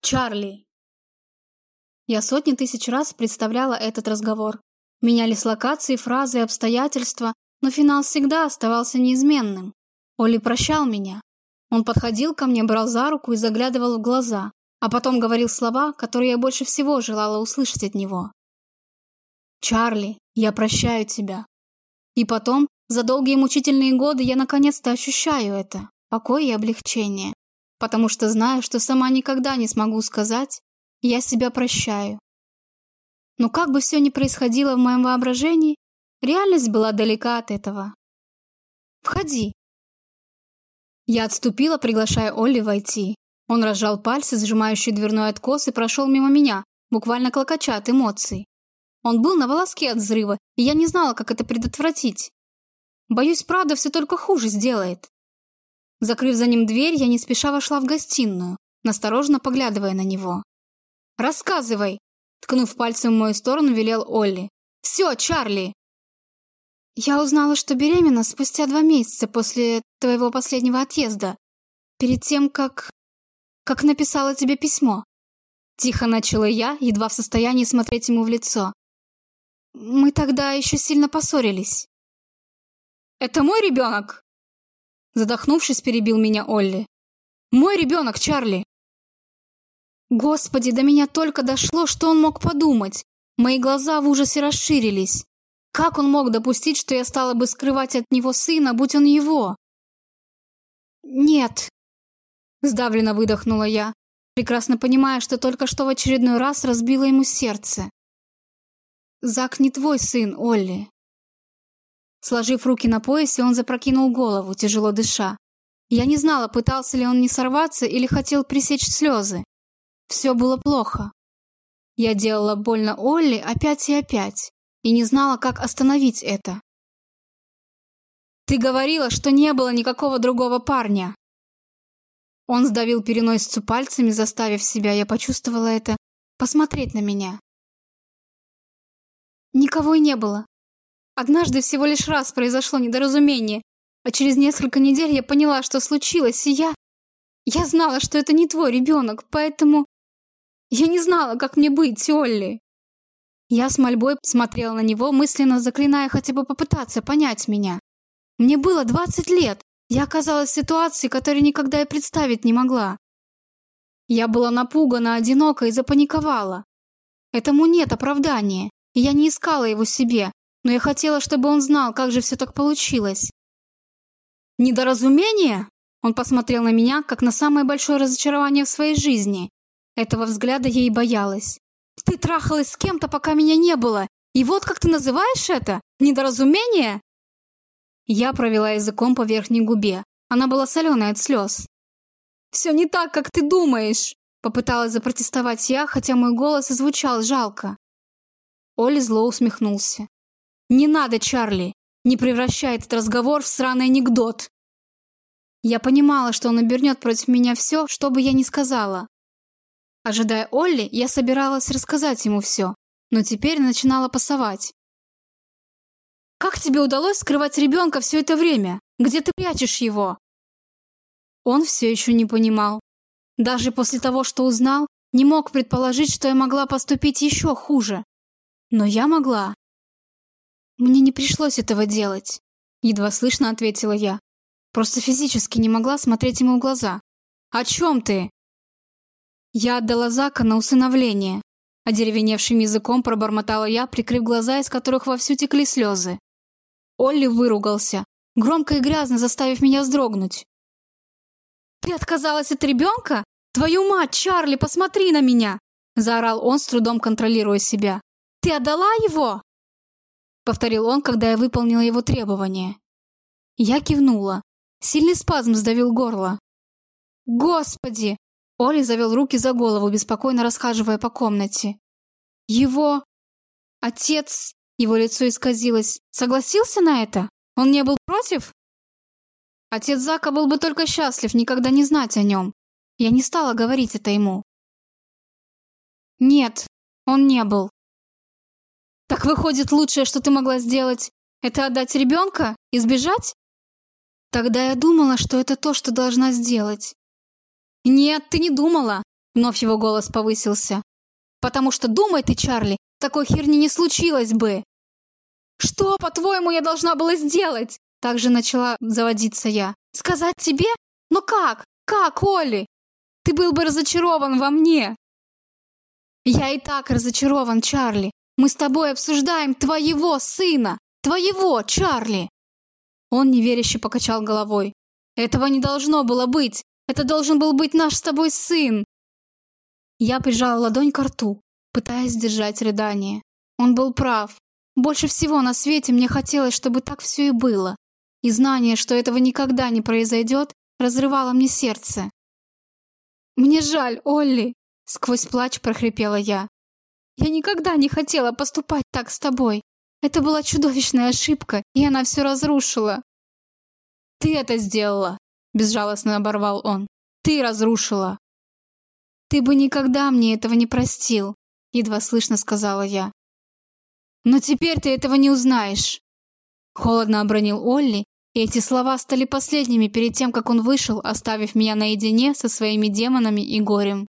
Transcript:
Чарли. Я сотни тысяч раз представляла этот разговор. Менялись локации, фразы и обстоятельства, но финал всегда оставался неизменным. Оли прощал меня. Он подходил ко мне, брал за руку и заглядывал в глаза, а потом говорил слова, которые я больше всего желала услышать от него. «Чарли, я прощаю тебя». И потом, за долгие мучительные годы я наконец-то ощущаю это, покой и облегчение потому что знаю, что сама никогда не смогу сказать «я себя прощаю». Но как бы все ни происходило в моем воображении, реальность была далека от этого. «Входи!» Я отступила, приглашая Олли войти. Он разжал пальцы, сжимающие дверной откос, и прошел мимо меня, буквально клокоча от эмоций. Он был на волоске от взрыва, и я не знала, как это предотвратить. Боюсь, правда все только хуже сделает. Закрыв за ним дверь, я не спеша вошла в гостиную, настороженно поглядывая на него. «Рассказывай!» Ткнув пальцем в мою сторону, велел Олли. «Все, Чарли!» «Я узнала, что беременна спустя два месяца после твоего последнего отъезда. Перед тем, как... как написала тебе письмо». Тихо начала я, едва в состоянии смотреть ему в лицо. «Мы тогда еще сильно поссорились». «Это мой ребенок?» Задохнувшись, перебил меня Олли. «Мой ребенок, Чарли!» Господи, до меня только дошло, что он мог подумать. Мои глаза в ужасе расширились. Как он мог допустить, что я стала бы скрывать от него сына, будь он его? «Нет», — сдавленно выдохнула я, прекрасно понимая, что только что в очередной раз разбила ему сердце. «Зак не твой сын, Олли. Сложив руки на поясе, он запрокинул голову, тяжело дыша. Я не знала, пытался ли он не сорваться или хотел пресечь слезы. Все было плохо. Я делала больно Олли опять и опять, и не знала, как остановить это. «Ты говорила, что не было никакого другого парня!» Он сдавил переносицу пальцами, заставив себя, я почувствовала это, посмотреть на меня. «Никого и не было. Однажды всего лишь раз произошло недоразумение, а через несколько недель я поняла, что случилось, и я... Я знала, что это не твой ребенок, поэтому... Я не знала, как мне быть, Олли. Я с мольбой смотрела на него, мысленно заклиная хотя бы попытаться понять меня. Мне было 20 лет. Я оказалась в ситуации, которую никогда и представить не могла. Я была напугана, одинока и запаниковала. Этому нет оправдания, и я не искала его себе, но я хотела, чтобы он знал, как же все так получилось. «Недоразумение?» Он посмотрел на меня, как на самое большое разочарование в своей жизни. Этого взгляда я и боялась. «Ты трахалась с кем-то, пока меня не было, и вот как ты называешь это? Недоразумение?» Я провела языком по верхней губе. Она была соленая от слез. «Все не так, как ты думаешь!» Попыталась запротестовать я, хотя мой голос и звучал жалко. Оли зло усмехнулся. «Не надо, Чарли! Не превращай этот разговор в сраный анекдот!» Я понимала, что он обернет против меня все, что бы я ни сказала. Ожидая Олли, я собиралась рассказать ему все, но теперь начинала пасовать. «Как тебе удалось скрывать ребенка все это время? Где ты прячешь его?» Он все еще не понимал. Даже после того, что узнал, не мог предположить, что я могла поступить еще хуже. Но я могла. «Мне не пришлось этого делать», — едва слышно ответила я. Просто физически не могла смотреть ему в глаза. «О чем ты?» Я отдала Зака на усыновление. Одеревеневшим языком пробормотала я, прикрыв глаза, из которых вовсю текли слезы. Олли выругался, громко и грязно заставив меня вздрогнуть. «Ты отказалась от ребенка? Твою мать, Чарли, посмотри на меня!» Заорал он, с трудом контролируя себя. «Ты отдала его?» Повторил он, когда я выполнила его требование. Я кивнула. Сильный спазм сдавил горло. Господи! Оли завел руки за голову, беспокойно расхаживая по комнате. Его отец, его лицо исказилось, согласился на это? Он не был против? Отец Зака был бы только счастлив никогда не знать о нем. Я не стала говорить это ему. Нет, он не был. Так выходит, лучшее, что ты могла сделать, это отдать ребенка и сбежать? Тогда я думала, что это то, что должна сделать. Нет, ты не думала. Вновь его голос повысился. «Потому что, думай ты, Чарли, такой херни не случилось бы!» «Что, по-твоему, я должна была сделать?» Также начала заводиться я. «Сказать тебе? Но как? Как, Олли? Ты был бы разочарован во мне!» «Я и так разочарован, Чарли. Мы с тобой обсуждаем твоего сына! Твоего, Чарли!» Он неверяще покачал головой. «Этого не должно было быть! Это должен был быть наш с тобой сын!» Я прижала ладонь к рту, пытаясь сдержать рыдание. Он был прав. Больше всего на свете мне хотелось, чтобы так все и было. И знание, что этого никогда не произойдет, разрывало мне сердце. «Мне жаль, Олли!» — сквозь плач прохрипела я. «Я никогда не хотела поступать так с тобой. Это была чудовищная ошибка, и она все разрушила». «Ты это сделала!» — безжалостно оборвал он. «Ты разрушила!» «Ты бы никогда мне этого не простил», — едва слышно сказала я. «Но теперь ты этого не узнаешь!» Холодно обронил Олли, и эти слова стали последними перед тем, как он вышел, оставив меня наедине со своими демонами и горем.